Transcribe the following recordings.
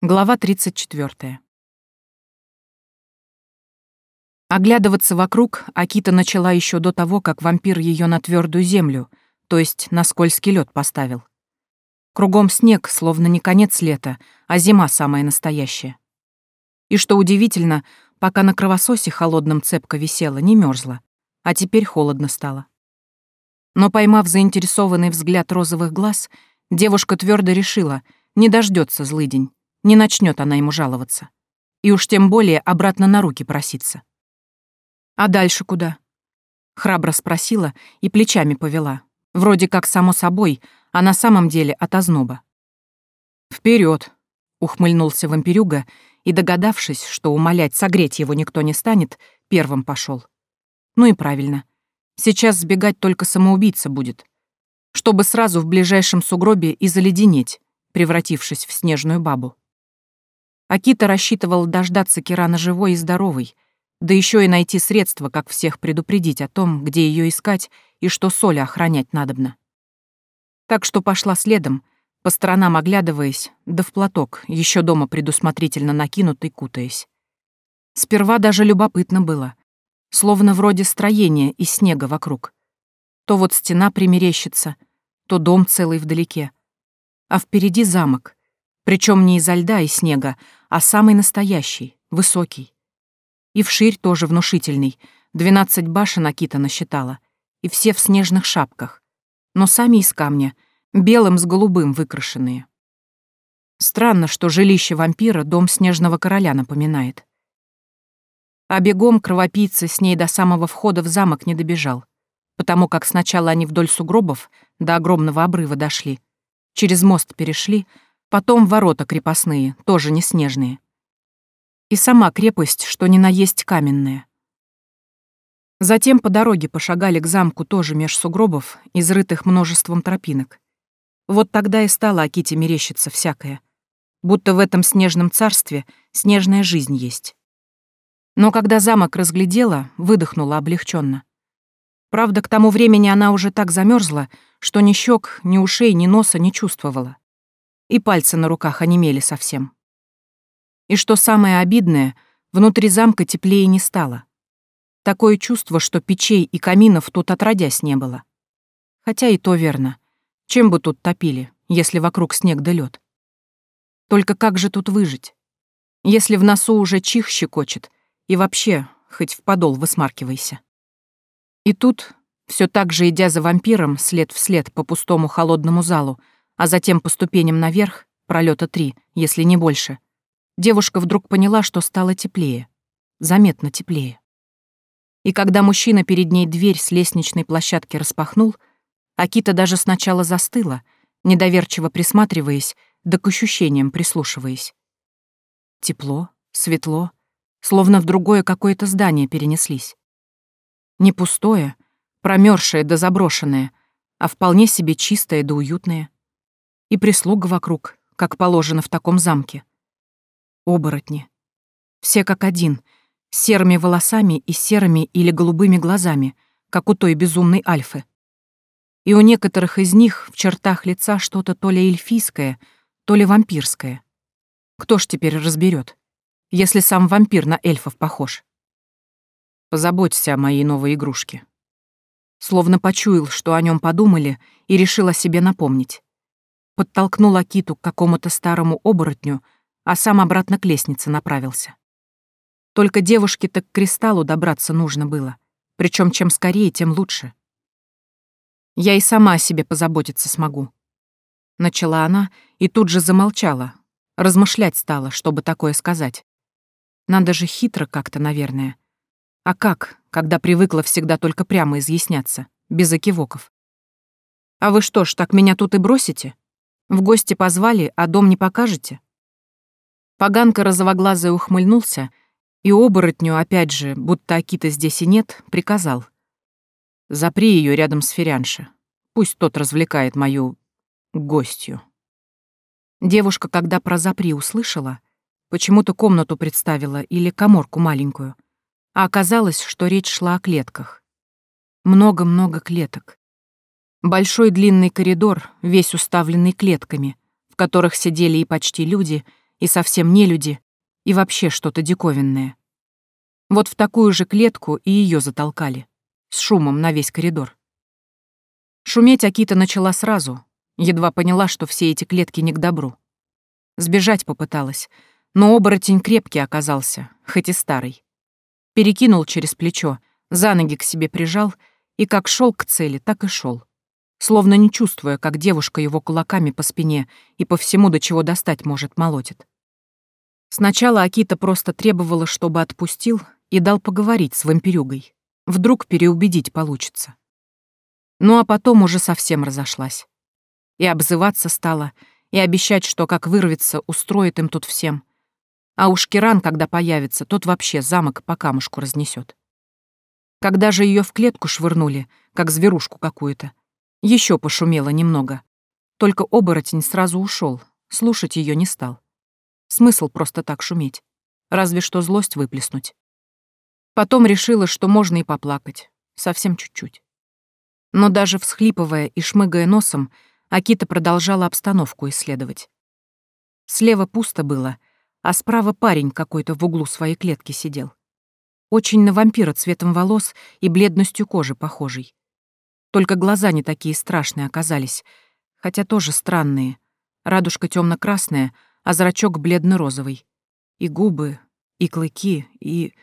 Глава 34. Оглядываться вокруг Акита начала еще до того, как вампир ее на твердую землю, то есть на скользкий лед поставил. Кругом снег, словно не конец лета, а зима самая настоящая. И что удивительно, пока на кровососе холодном цепка висела, не мерзла, а теперь холодно стало. Но поймав заинтересованный взгляд розовых глаз, девушка твердо решила, не дождется злый день не начнет она ему жаловаться. И уж тем более обратно на руки проситься. «А дальше куда?» Храбро спросила и плечами повела. Вроде как само собой, а на самом деле от озноба. Вперед! ухмыльнулся вампирюга и, догадавшись, что умолять согреть его никто не станет, первым пошел. Ну и правильно. Сейчас сбегать только самоубийца будет. Чтобы сразу в ближайшем сугробе и заледенеть, превратившись в снежную бабу. Акита рассчитывал дождаться Кирана живой и здоровой, да еще и найти средства, как всех предупредить о том, где ее искать и что Соля охранять надобно. Так что пошла следом, по сторонам оглядываясь, да в платок, еще дома предусмотрительно накинутый, кутаясь. Сперва даже любопытно было, словно вроде строения из снега вокруг. То вот стена примерещится, то дом целый вдалеке, а впереди замок, причем не изо льда и снега, а самый настоящий, высокий. И вширь тоже внушительный, двенадцать башен Акита насчитала, и все в снежных шапках, но сами из камня, белым с голубым выкрашенные. Странно, что жилище вампира дом снежного короля напоминает. А бегом кровопийца с ней до самого входа в замок не добежал, потому как сначала они вдоль сугробов до огромного обрыва дошли, через мост перешли — Потом ворота крепостные, тоже не снежные. И сама крепость, что ни на есть каменная. Затем по дороге пошагали к замку тоже меж сугробов, изрытых множеством тропинок. Вот тогда и стала Аките мерещиться всякое. Будто в этом снежном царстве снежная жизнь есть. Но когда замок разглядела, выдохнула облегченно. Правда, к тому времени она уже так замерзла, что ни щек, ни ушей, ни носа не чувствовала и пальцы на руках онемели совсем. И что самое обидное, внутри замка теплее не стало. Такое чувство, что печей и каминов тут отродясь не было. Хотя и то верно. Чем бы тут топили, если вокруг снег да лед? Только как же тут выжить? Если в носу уже чих щекочет, и вообще, хоть в подол высмаркивайся. И тут, все так же идя за вампиром след вслед по пустому холодному залу, а затем по ступеням наверх, пролета три, если не больше, девушка вдруг поняла, что стало теплее. Заметно теплее. И когда мужчина перед ней дверь с лестничной площадки распахнул, Акита даже сначала застыла, недоверчиво присматриваясь, да к ощущениям прислушиваясь. Тепло, светло, словно в другое какое-то здание перенеслись. Не пустое, промерзшее да заброшенное, а вполне себе чистое да уютное и прислуга вокруг, как положено в таком замке. Оборотни. Все как один, с серыми волосами и серыми или голубыми глазами, как у той безумной Альфы. И у некоторых из них в чертах лица что-то то ли эльфийское, то ли вампирское. Кто ж теперь разберет, если сам вампир на эльфов похож? Позаботься о моей новой игрушке. Словно почуял, что о нем подумали, и решил о себе напомнить подтолкнул Акиту к какому-то старому оборотню, а сам обратно к лестнице направился. Только девушке-то к кристаллу добраться нужно было, причем чем скорее, тем лучше. Я и сама о себе позаботиться смогу. Начала она и тут же замолчала, размышлять стала, чтобы такое сказать. Надо же хитро как-то, наверное. А как, когда привыкла всегда только прямо изъясняться, без окивоков? А вы что ж, так меня тут и бросите? В гости позвали, а дом не покажете?» Поганка розовоглазая ухмыльнулся, и оборотню, опять же, будто Акита здесь и нет, приказал. «Запри ее рядом с Ферянши. Пусть тот развлекает мою... гостью». Девушка, когда про «запри» услышала, почему-то комнату представила или коморку маленькую, а оказалось, что речь шла о клетках. Много-много клеток. Большой длинный коридор, весь уставленный клетками, в которых сидели и почти люди, и совсем не люди, и вообще что-то диковинное. Вот в такую же клетку и ее затолкали, с шумом на весь коридор. Шуметь Акита начала сразу, едва поняла, что все эти клетки не к добру. Сбежать попыталась, но оборотень крепкий оказался, хоть и старый. Перекинул через плечо, за ноги к себе прижал и как шел к цели, так и шел, словно не чувствуя, как девушка его кулаками по спине и по всему, до чего достать может, молотит. Сначала Акита просто требовала, чтобы отпустил и дал поговорить с вампирюгой. Вдруг переубедить получится. Ну а потом уже совсем разошлась. И обзываться стала, и обещать, что как вырвется, устроит им тут всем. А уж Киран, когда появится, тот вообще замок по камушку разнесет. Когда же ее в клетку швырнули, как зверушку какую-то, еще пошумело немного. Только оборотень сразу ушел, слушать ее не стал. Смысл просто так шуметь. Разве что злость выплеснуть. Потом решила, что можно и поплакать. Совсем чуть-чуть. Но даже всхлипывая и шмыгая носом, Акита продолжала обстановку исследовать. Слева пусто было, а справа парень какой-то в углу своей клетки сидел. Очень на вампира цветом волос и бледностью кожи похожий. Только глаза не такие страшные оказались, хотя тоже странные. Радужка темно красная а зрачок бледно-розовый. И губы, и клыки, и...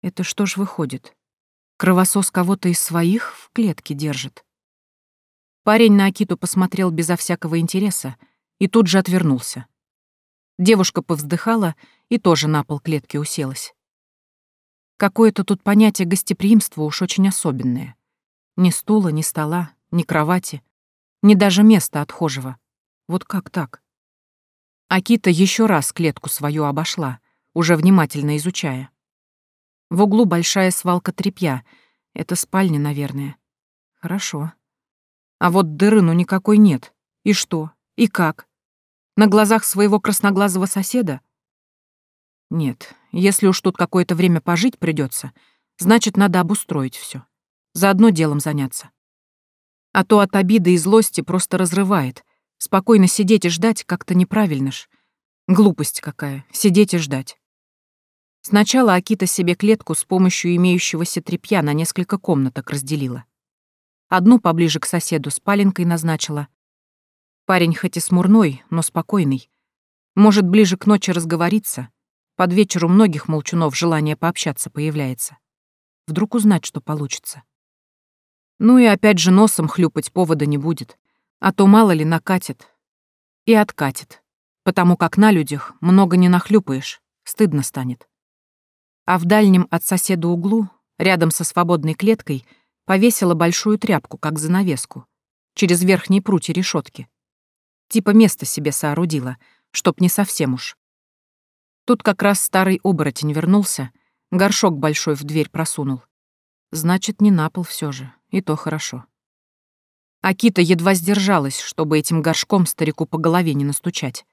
Это что ж выходит? Кровосос кого-то из своих в клетке держит. Парень на Акиту посмотрел безо всякого интереса и тут же отвернулся. Девушка повздыхала и тоже на пол клетки уселась. Какое-то тут понятие гостеприимства уж очень особенное. Ни стула, ни стола, ни кровати, ни даже места отхожего. Вот как так? Акита еще раз клетку свою обошла, уже внимательно изучая. В углу большая свалка тряпья. Это спальня, наверное. Хорошо. А вот дыры ну никакой нет. И что? И как? На глазах своего красноглазого соседа? Нет, если уж тут какое-то время пожить придется, значит, надо обустроить все. Заодно делом заняться. А то от обиды и злости просто разрывает — Спокойно сидеть и ждать как-то неправильно ж. Глупость какая, сидеть и ждать. Сначала Акита себе клетку с помощью имеющегося тряпья на несколько комнаток разделила. Одну поближе к соседу спаленкой назначила. Парень хоть и смурной, но спокойный. Может, ближе к ночи разговориться. Под вечер у многих молчунов желание пообщаться появляется. Вдруг узнать, что получится. Ну и опять же носом хлюпать повода не будет. А то мало ли накатит. И откатит. Потому как на людях много не нахлюпаешь, стыдно станет. А в дальнем от соседа углу, рядом со свободной клеткой, повесила большую тряпку, как занавеску, через верхние прутья решетки. Типа место себе соорудила, чтоб не совсем уж. Тут как раз старый оборотень вернулся, горшок большой в дверь просунул. Значит, не на пол все же, и то хорошо. Акита едва сдержалась, чтобы этим горшком старику по голове не настучать.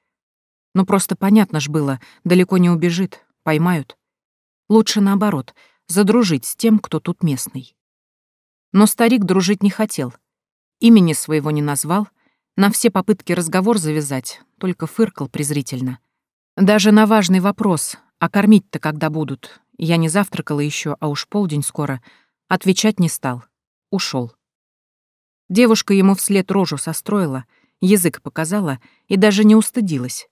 Но просто понятно ж было, далеко не убежит, поймают. Лучше наоборот, задружить с тем, кто тут местный. Но старик дружить не хотел. Имени своего не назвал, на все попытки разговор завязать, только фыркал презрительно. Даже на важный вопрос, а кормить-то когда будут, я не завтракала еще, а уж полдень скоро, отвечать не стал. Ушел. Девушка ему вслед рожу состроила, язык показала и даже не устыдилась.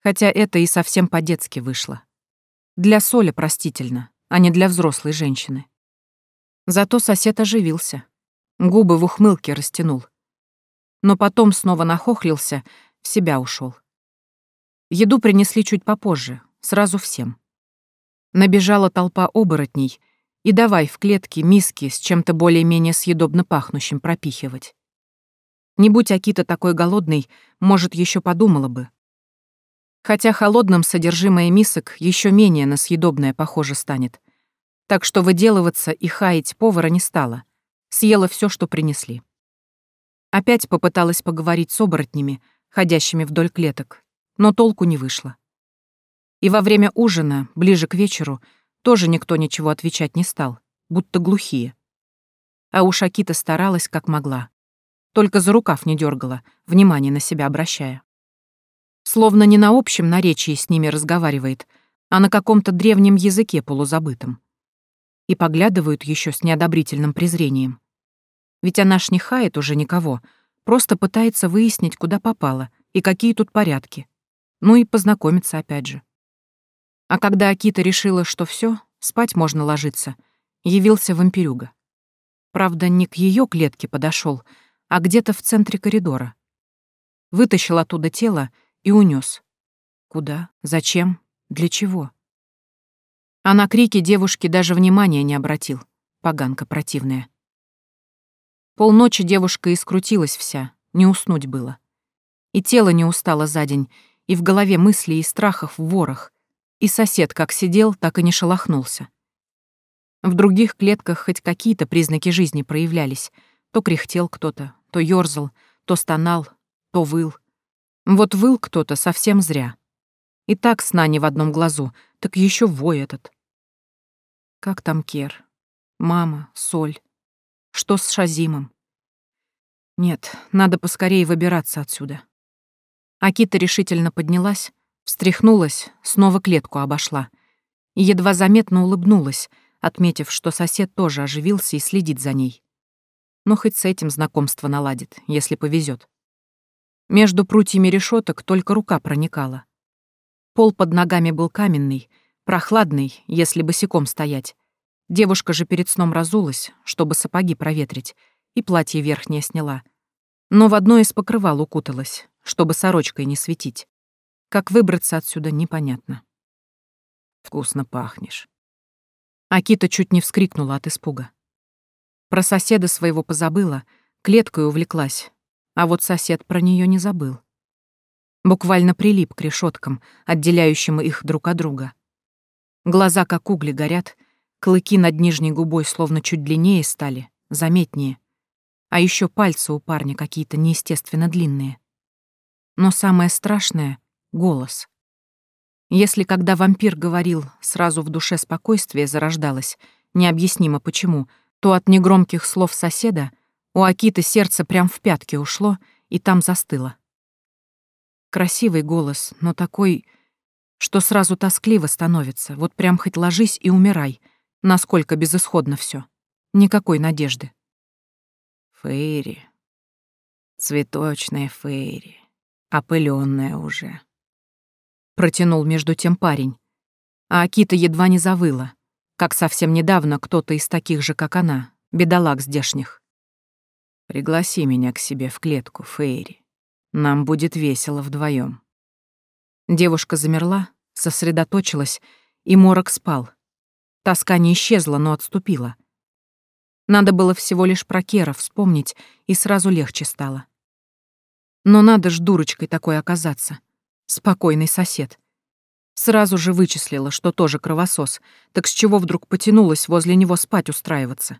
Хотя это и совсем по-детски вышло. Для Соли простительно, а не для взрослой женщины. Зато сосед оживился. Губы в ухмылке растянул. Но потом снова нахохлился, в себя ушел. Еду принесли чуть попозже, сразу всем. Набежала толпа оборотней — и давай в клетке миски с чем-то более-менее съедобно пахнущим пропихивать. Не будь Акита такой голодный, может, еще подумала бы. Хотя холодным содержимое мисок еще менее на съедобное похоже станет. Так что выделываться и хаять повара не стала. Съела все, что принесли. Опять попыталась поговорить с оборотнями, ходящими вдоль клеток, но толку не вышло. И во время ужина, ближе к вечеру, тоже никто ничего отвечать не стал, будто глухие. А уж Акита старалась как могла. Только за рукав не дергала, внимание на себя обращая. Словно не на общем наречии с ними разговаривает, а на каком-то древнем языке полузабытом. И поглядывают еще с неодобрительным презрением. Ведь она ж не хает уже никого, просто пытается выяснить, куда попала и какие тут порядки. Ну и познакомиться опять же. А когда Акита решила, что все, спать можно ложиться, явился вампирюга. Правда, не к ее клетке подошел, а где-то в центре коридора. Вытащил оттуда тело и унес. Куда? Зачем? Для чего? А на крики девушки даже внимания не обратил. Поганка противная. Полночи девушка искрутилась вся, не уснуть было. И тело не устало за день, и в голове мысли и страхов ворох, и сосед как сидел, так и не шелохнулся. В других клетках хоть какие-то признаки жизни проявлялись. То кряхтел кто-то, то ёрзал, то стонал, то выл. Вот выл кто-то совсем зря. И так сна не в одном глазу, так еще вой этот. Как там Кер? Мама, Соль. Что с Шазимом? Нет, надо поскорее выбираться отсюда. Акита решительно поднялась, встряхнулась, снова клетку обошла. И едва заметно улыбнулась, отметив, что сосед тоже оживился и следит за ней. Но хоть с этим знакомство наладит, если повезет. Между прутьями решеток только рука проникала. Пол под ногами был каменный, прохладный, если босиком стоять. Девушка же перед сном разулась, чтобы сапоги проветрить, и платье верхнее сняла. Но в одно из покрывал укуталась, чтобы сорочкой не светить. Как выбраться отсюда, непонятно. «Вкусно пахнешь», Акита чуть не вскрикнула от испуга. Про соседа своего позабыла, клеткой увлеклась, а вот сосед про нее не забыл. Буквально прилип к решеткам, отделяющим их друг от друга. Глаза как угли горят, клыки над нижней губой словно чуть длиннее стали, заметнее. А еще пальцы у парня какие-то неестественно длинные. Но самое страшное — голос. Если когда вампир говорил, сразу в душе спокойствие зарождалось, необъяснимо почему, то от негромких слов соседа у Акиты сердце прям в пятки ушло и там застыло. Красивый голос, но такой, что сразу тоскливо становится, вот прям хоть ложись и умирай, насколько безысходно все. Никакой надежды. Фейри. Цветочная фейри. Опылённая уже протянул между тем парень. А Акита едва не завыла, как совсем недавно кто-то из таких же, как она, бедолаг здешних. «Пригласи меня к себе в клетку, Фейри. Нам будет весело вдвоем. Девушка замерла, сосредоточилась, и морок спал. Тоска не исчезла, но отступила. Надо было всего лишь про Кера вспомнить, и сразу легче стало. Но надо ж дурочкой такой оказаться. Спокойный сосед. Сразу же вычислила, что тоже кровосос, так с чего вдруг потянулась возле него спать устраиваться?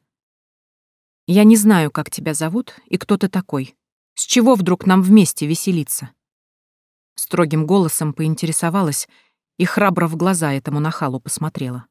Я не знаю, как тебя зовут и кто ты такой. С чего вдруг нам вместе веселиться? Строгим голосом поинтересовалась и храбро в глаза этому нахалу посмотрела.